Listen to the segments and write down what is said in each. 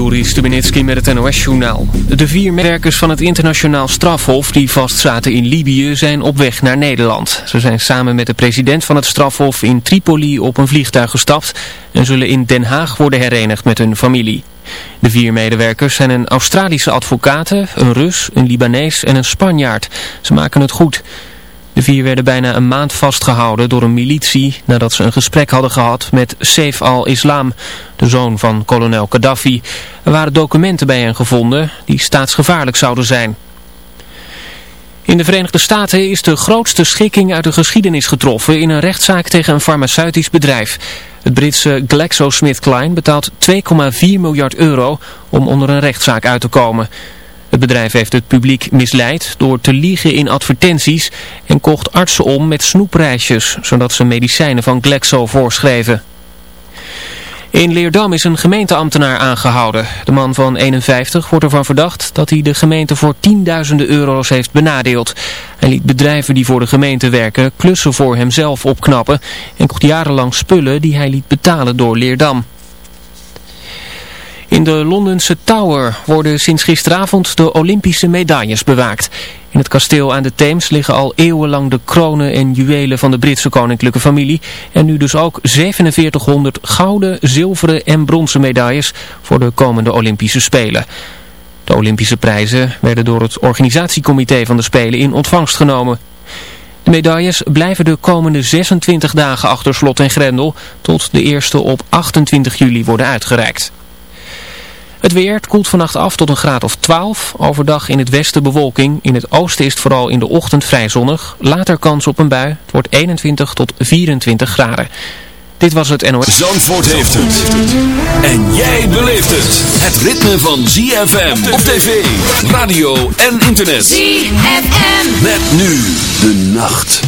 Joris Stubenitski met het NOS-journaal. De vier medewerkers van het internationaal strafhof die vastzaten in Libië zijn op weg naar Nederland. Ze zijn samen met de president van het strafhof in Tripoli op een vliegtuig gestapt en zullen in Den Haag worden herenigd met hun familie. De vier medewerkers zijn een Australische advocaat, een Rus, een Libanees en een Spanjaard. Ze maken het goed. De vier werden bijna een maand vastgehouden door een militie nadat ze een gesprek hadden gehad met Saif al-Islam, de zoon van kolonel Gaddafi. Er waren documenten bij hen gevonden die staatsgevaarlijk zouden zijn. In de Verenigde Staten is de grootste schikking uit de geschiedenis getroffen in een rechtszaak tegen een farmaceutisch bedrijf. Het Britse GlaxoSmithKline betaalt 2,4 miljard euro om onder een rechtszaak uit te komen. Het bedrijf heeft het publiek misleid door te liegen in advertenties en kocht artsen om met snoepreisjes, zodat ze medicijnen van Glaxo voorschreven. In Leerdam is een gemeenteambtenaar aangehouden. De man van 51 wordt ervan verdacht dat hij de gemeente voor tienduizenden euro's heeft benadeeld. Hij liet bedrijven die voor de gemeente werken klussen voor hemzelf opknappen en kocht jarenlang spullen die hij liet betalen door Leerdam. In de Londense Tower worden sinds gisteravond de Olympische medailles bewaakt. In het kasteel aan de Theems liggen al eeuwenlang de kronen en juwelen van de Britse koninklijke familie. En nu dus ook 4700 gouden, zilveren en bronzen medailles voor de komende Olympische Spelen. De Olympische prijzen werden door het organisatiecomité van de Spelen in ontvangst genomen. De medailles blijven de komende 26 dagen achter slot en grendel tot de eerste op 28 juli worden uitgereikt. Het weer, het koelt vannacht af tot een graad of 12. Overdag in het westen bewolking. In het oosten is het vooral in de ochtend vrij zonnig. Later kans op een bui. Het wordt 21 tot 24 graden. Dit was het NOS. Zandvoort heeft het. En jij beleeft het. Het ritme van ZFM op tv, radio en internet. ZFM. Met nu de nacht.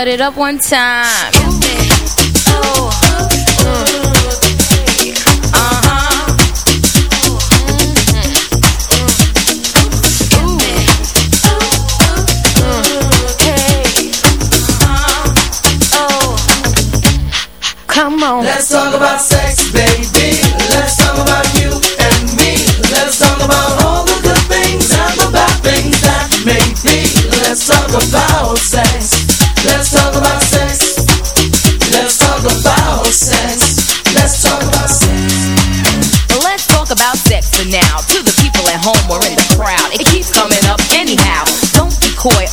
Cut it up one time. Come on. Let's talk about sex, baby. Let's talk about you and me. Let's talk about all the good things and the bad things that may be. Let's talk about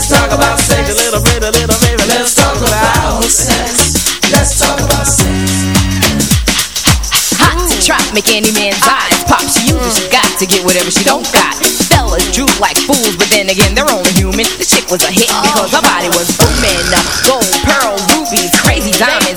Let's talk about sex. A little bit, a little baby. Let's talk about sex. Let's talk about sex. Hot to trap, make any man's eyes pop. She uses, she got to get whatever she don't got. Fellas droop like fools, but then again, they're only human. The chick was a hit because her body was booming. Gold, pearl, rubies, crazy diamonds.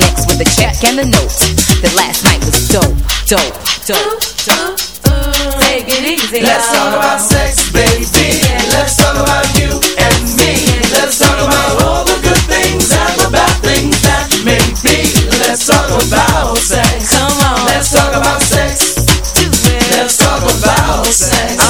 Next with a check and a note. That last night was dope, dope, dope, dope. Take it easy. Let's talk about sex, baby. Let's talk about you and me. Let's talk about all the good things and the bad things that may be. Let's talk about sex. Come on. Let's talk about sex. Let's talk about sex.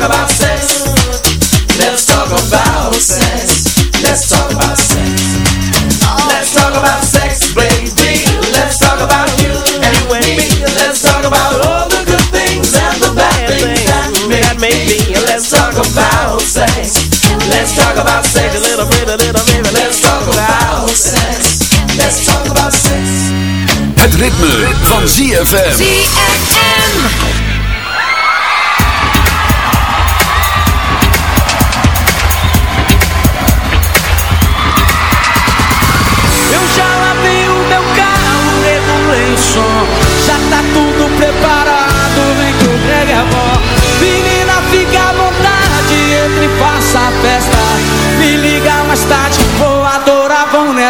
about sex. A little bit, a little baby. Let's talk about sex. Let's talk about sex. Het ritme van ZFM. ZFM.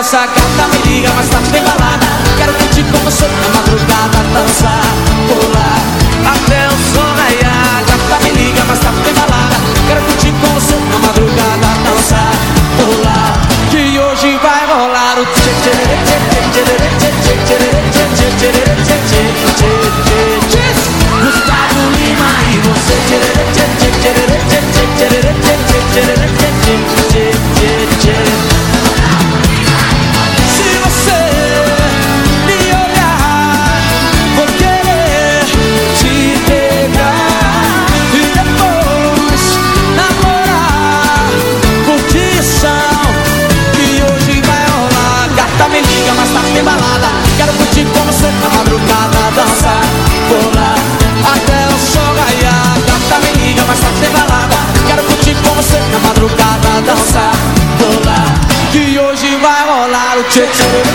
Nessa gata Me liga mais tarde, tem balada Quero curtir com você na madrugada Dançar, to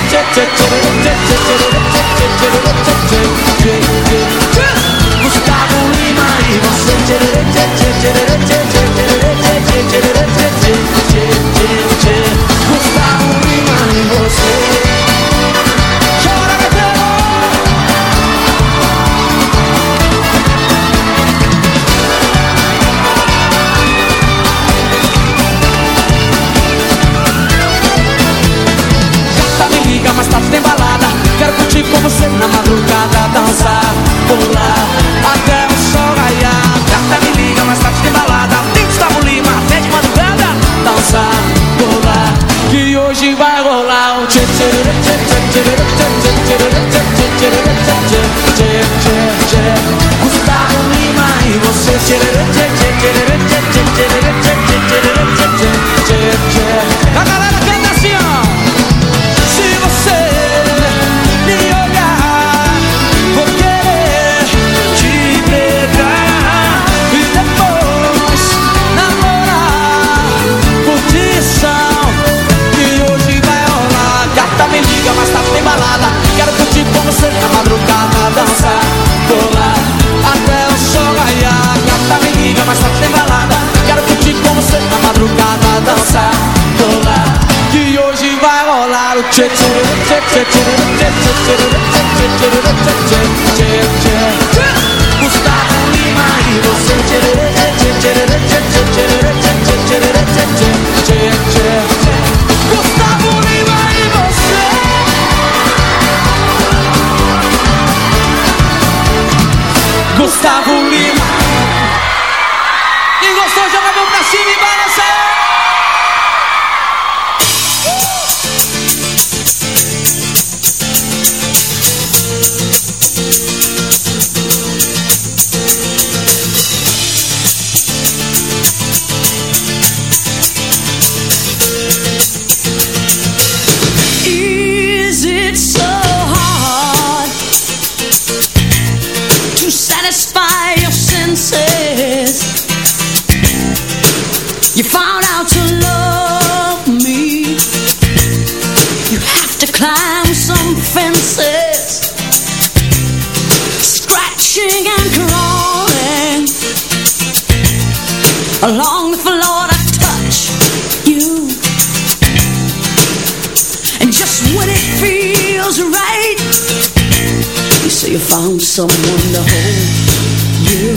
you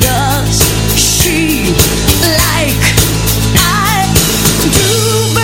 Does she like? I do,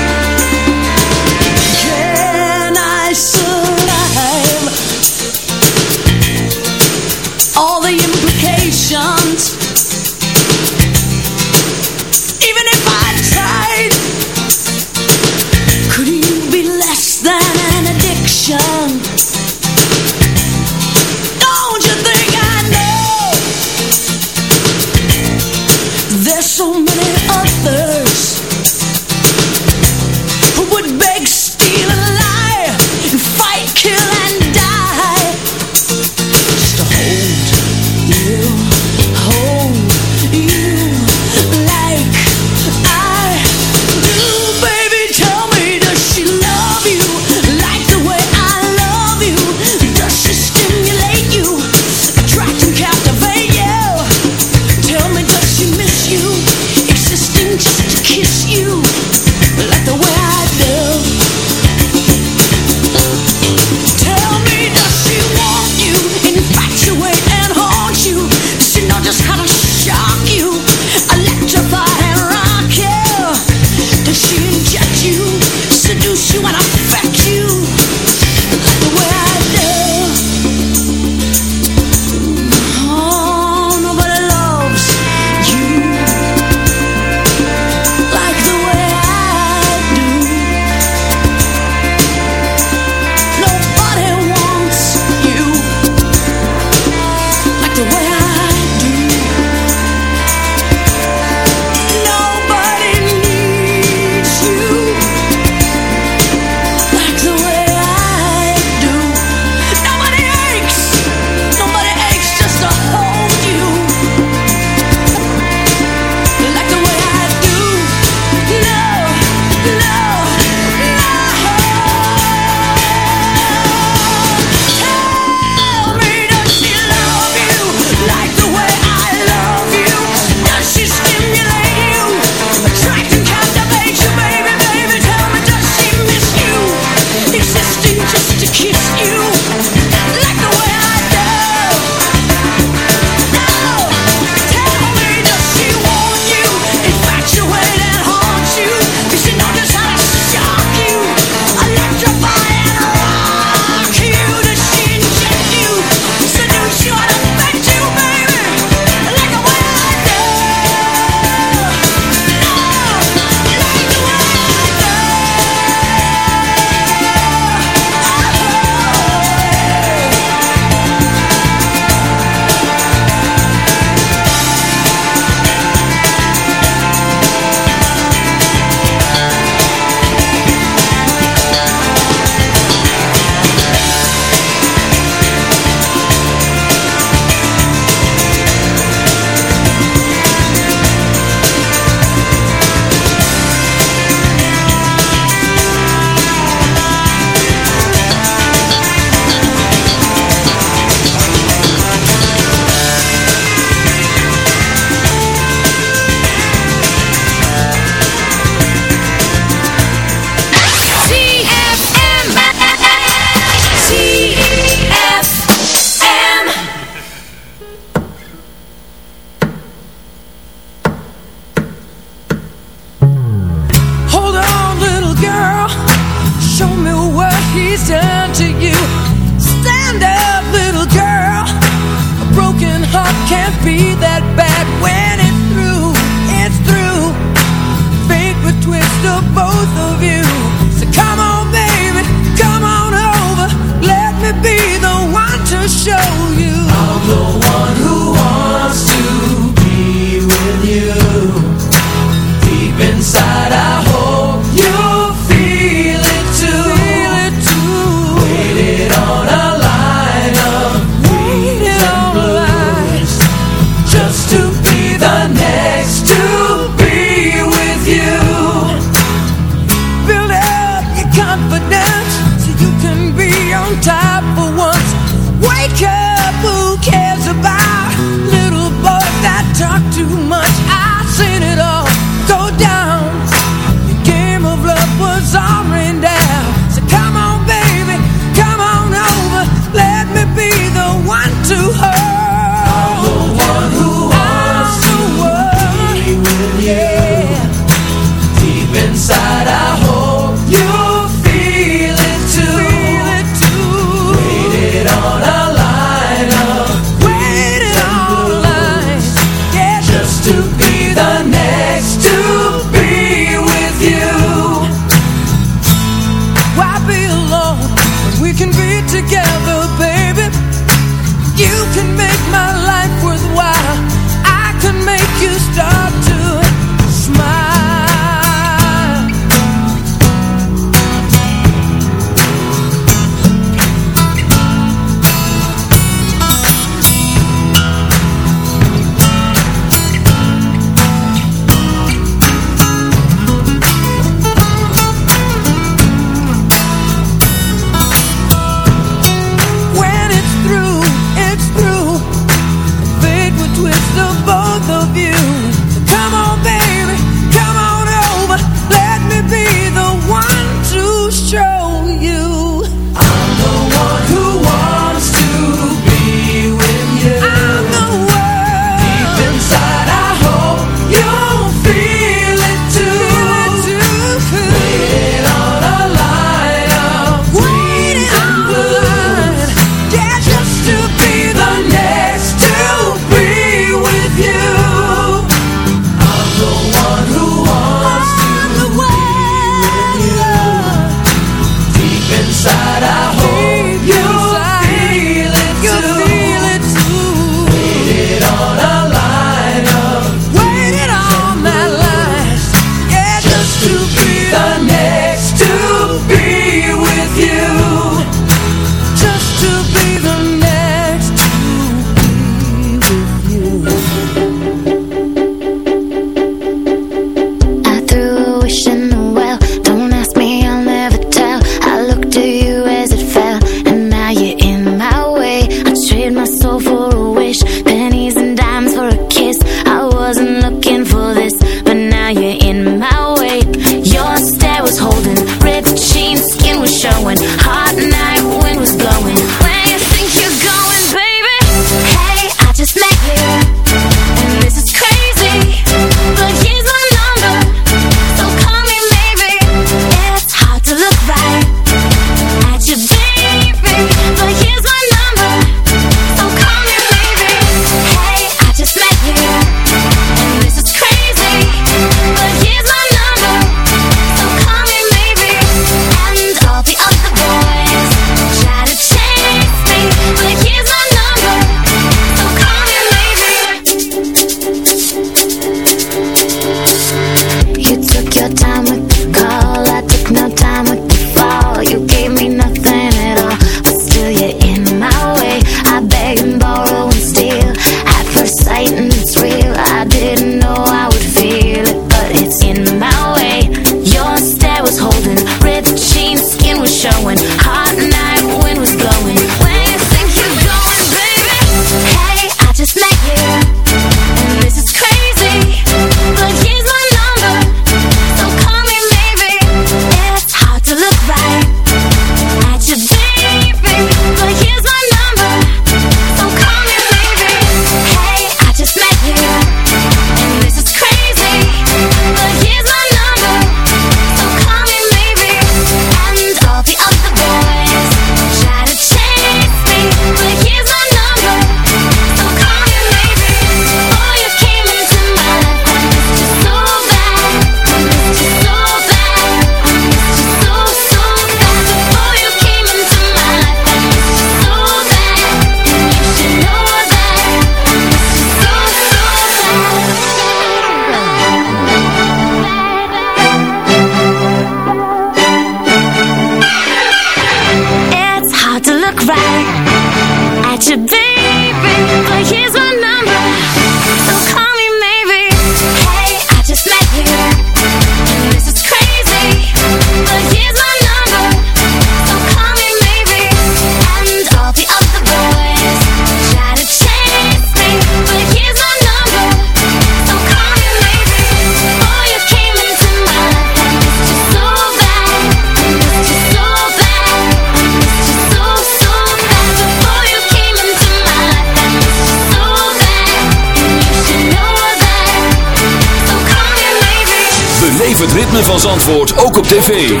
van Zandvoort ook op tv.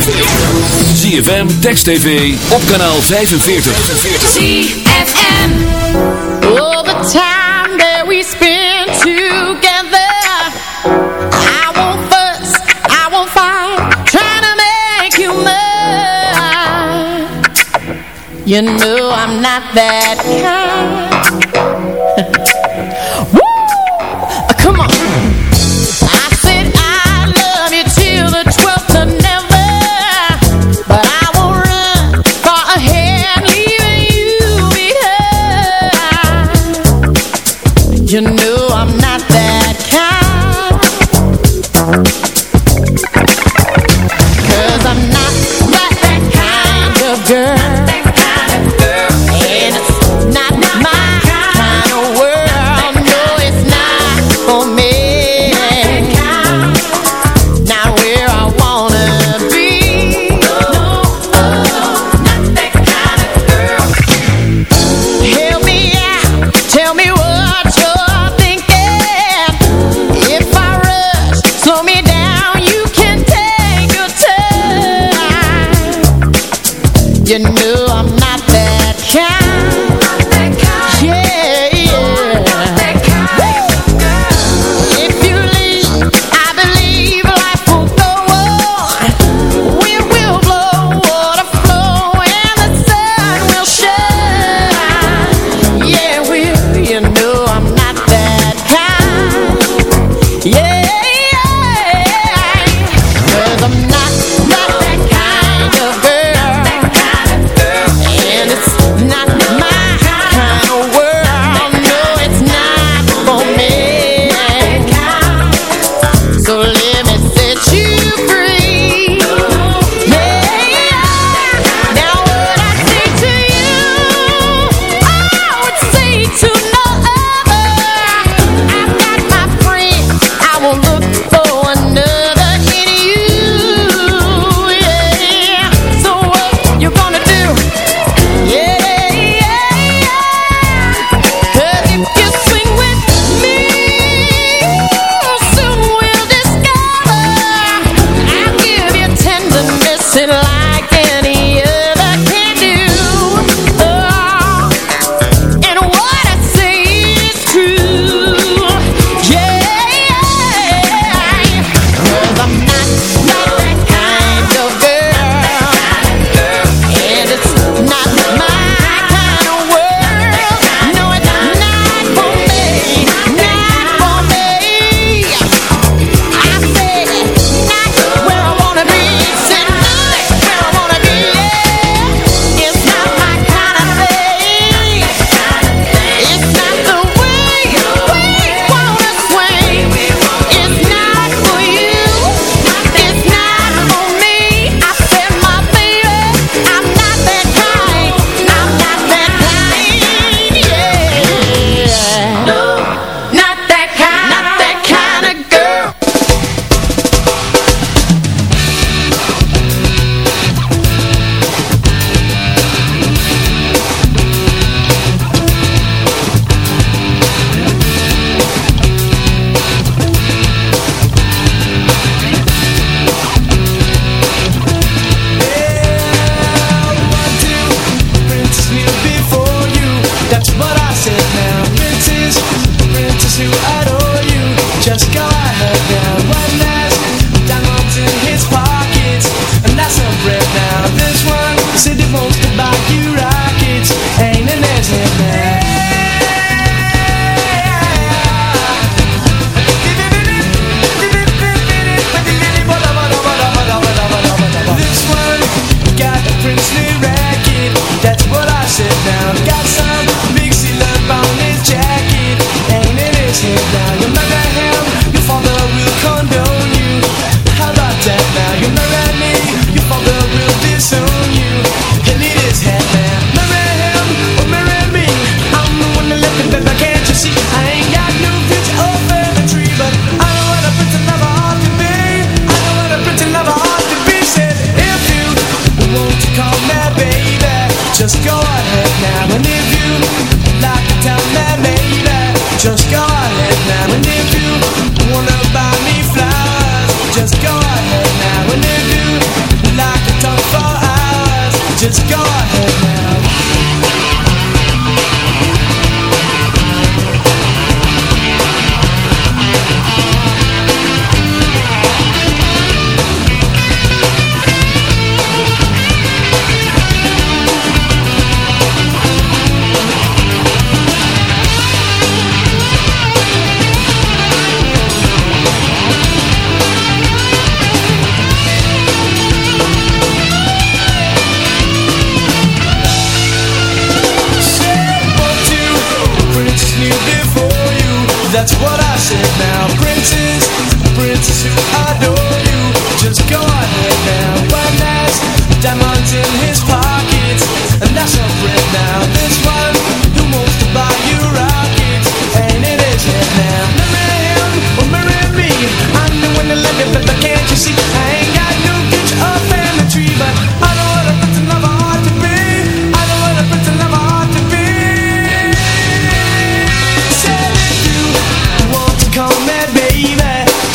ZFM, Text TV, op kanaal 45. ZFM All the time that we spend together I won't fuss, I won't fight Trying to make you mine You know I'm not that kind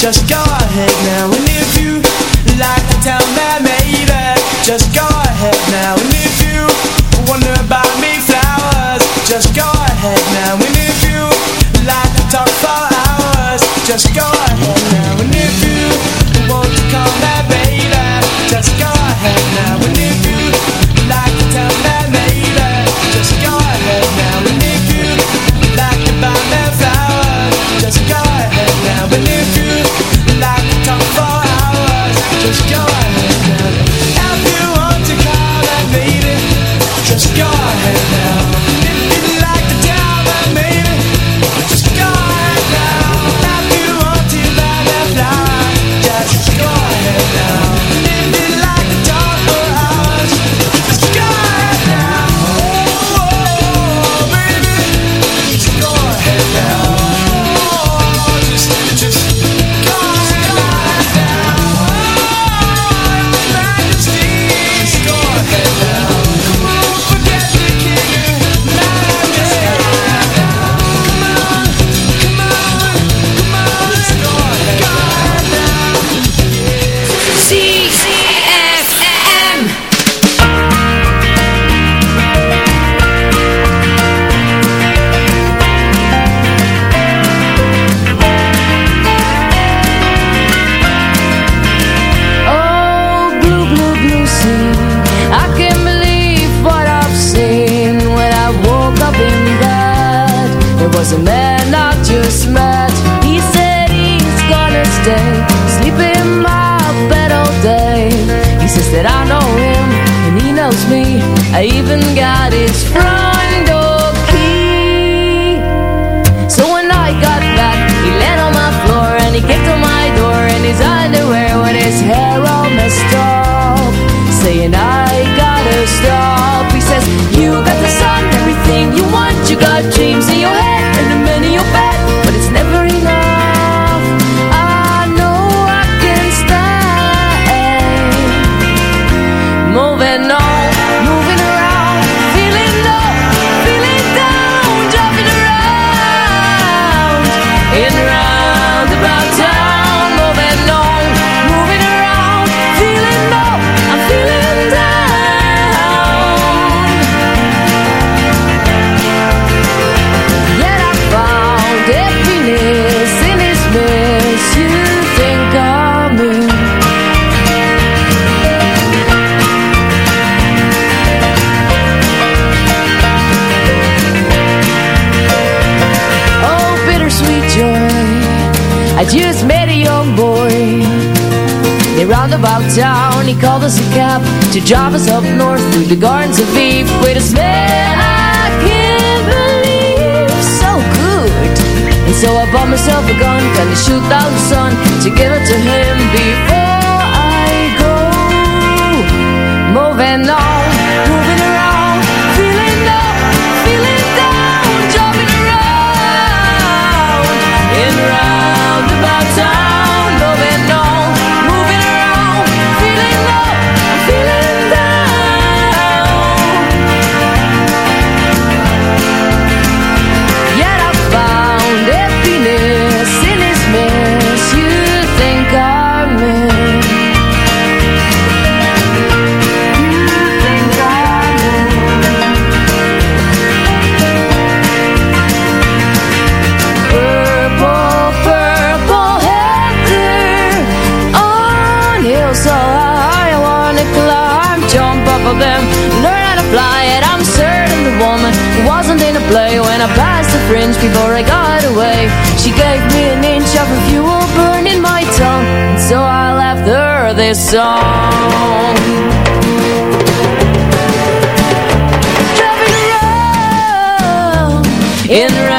just go. day. Sleep in my bed all day. He says that I know him and he knows me. I even got his front door key. So when I got back, he landed on my floor And he kicked on my door and his underwear with his hair. about town. He called us a cab to drive us up north Through the gardens of Eve. Wait a man I can't believe So good. And so I bought myself a gun Kinda shoot out the sun To give it to him before I go. Moving on Moving around Feeling low Feeling down Jumping around In round this song. Driving around in a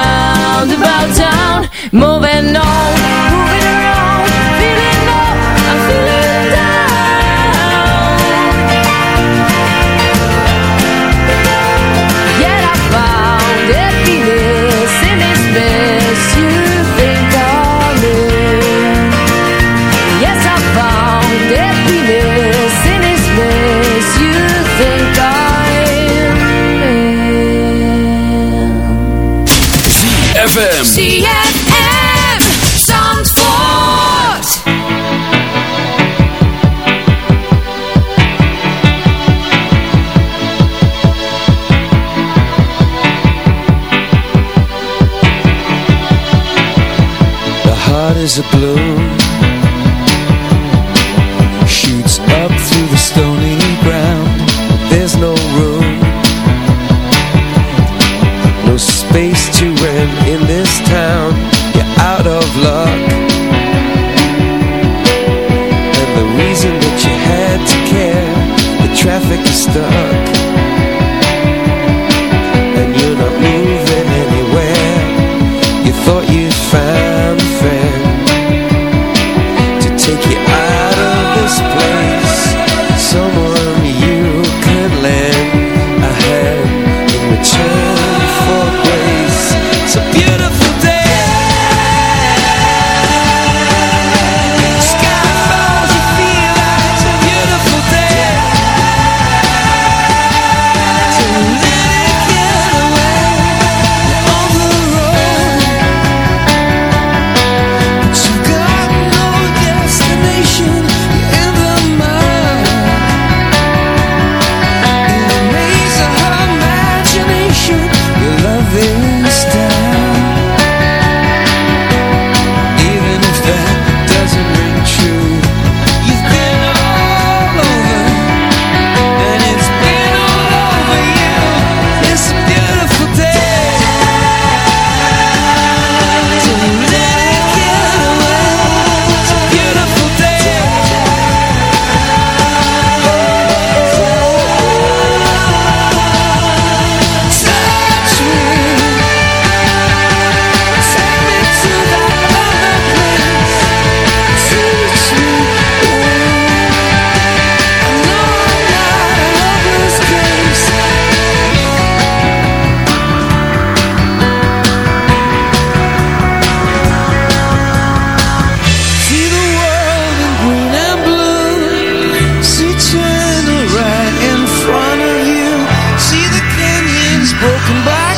broken by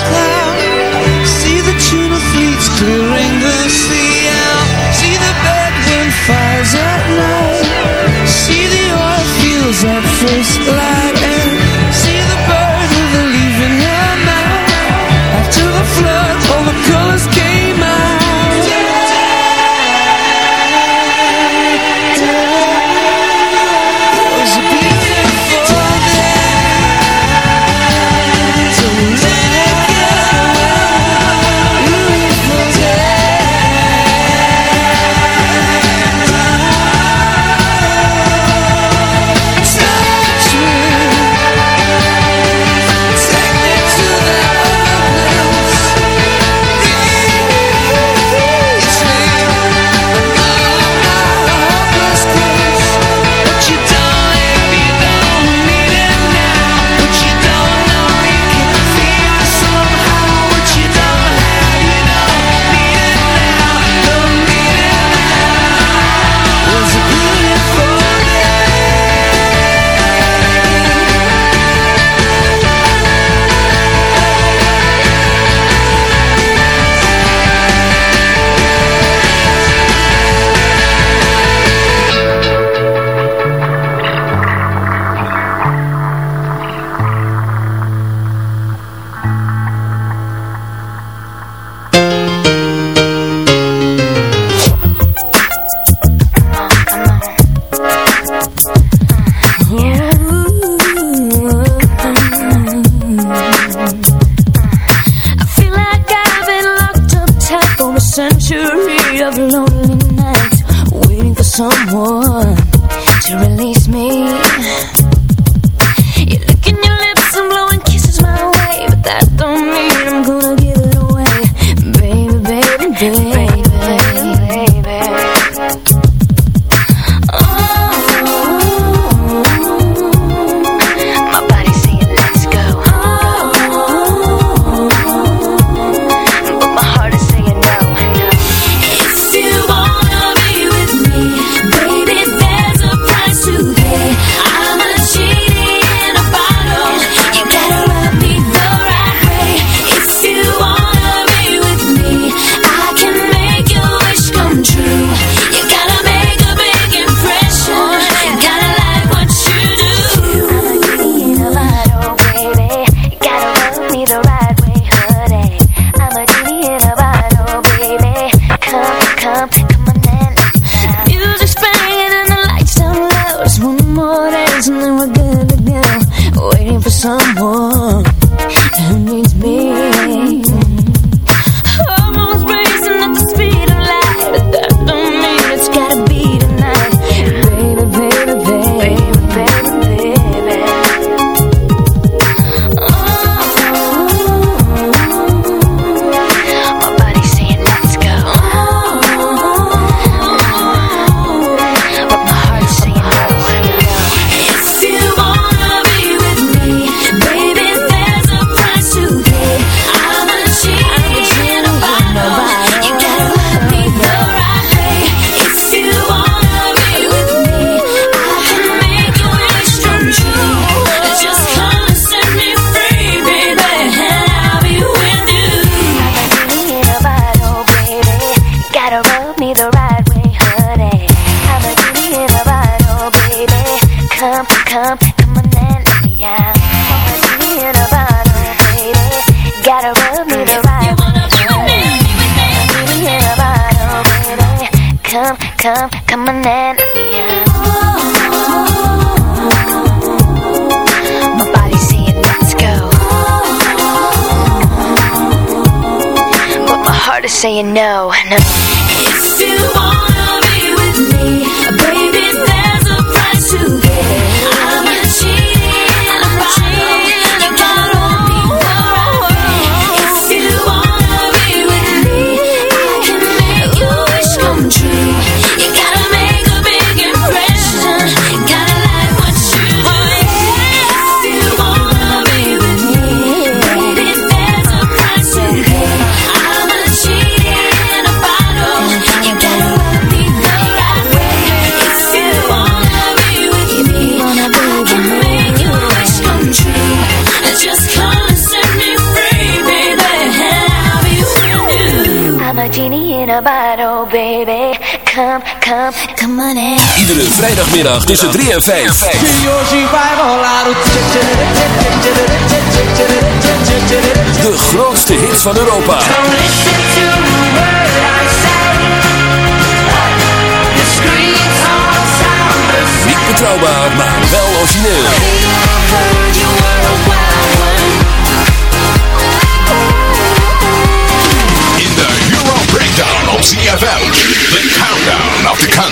someone to release me. You're licking your lips and blowing kisses my way But that don't mean I'm gonna give it away. Baby, baby, baby. Come, come on in. My saying let's go, but my heart is saying no, no. oh baby. Come, come, come on in. Iedere vrijdagmiddag tussen 3 en 5. De grootste hits van Europa. Niet betrouwbaar, maar wel origineel. countdown on CFL. The countdown of the countdown.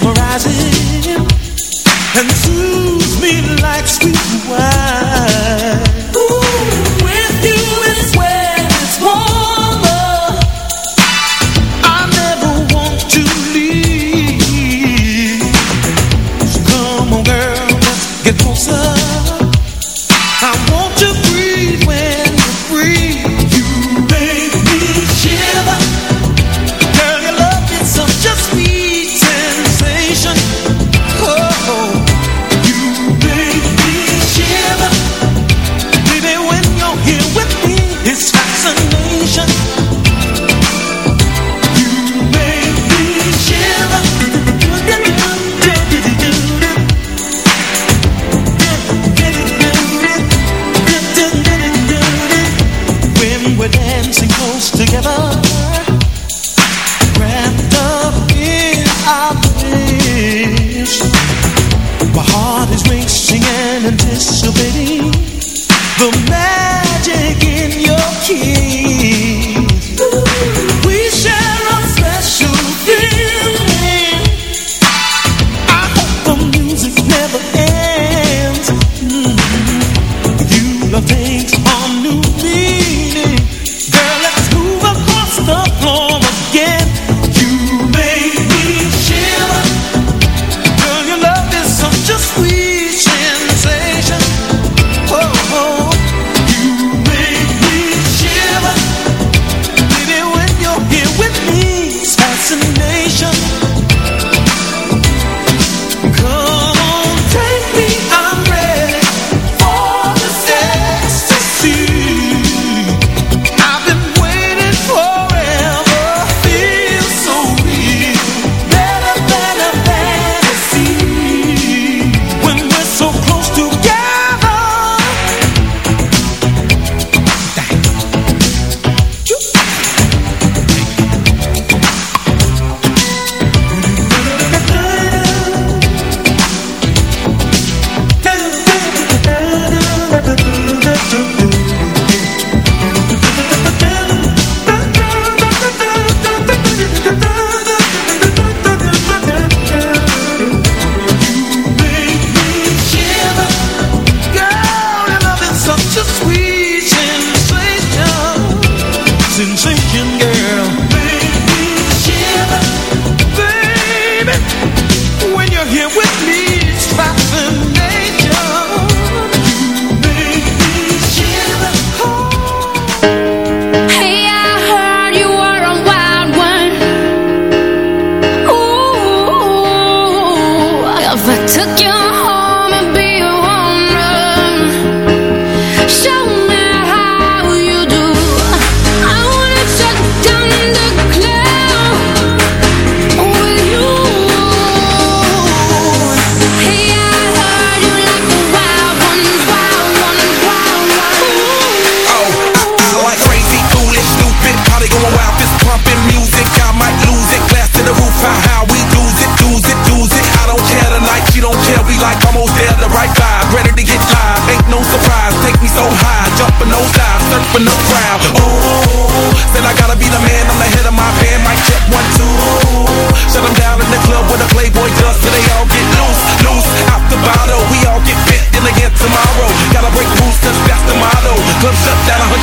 Mesmerizing. And soothes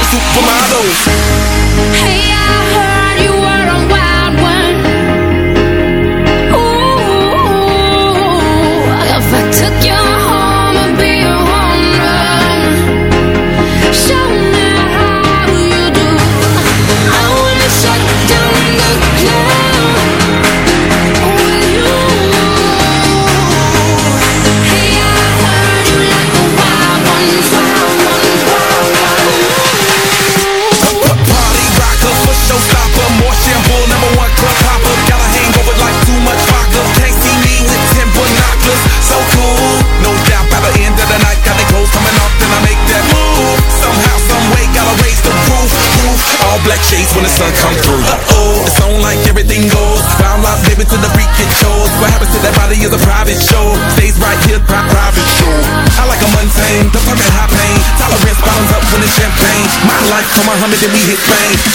supermodel. We hit fame. Too easy hit the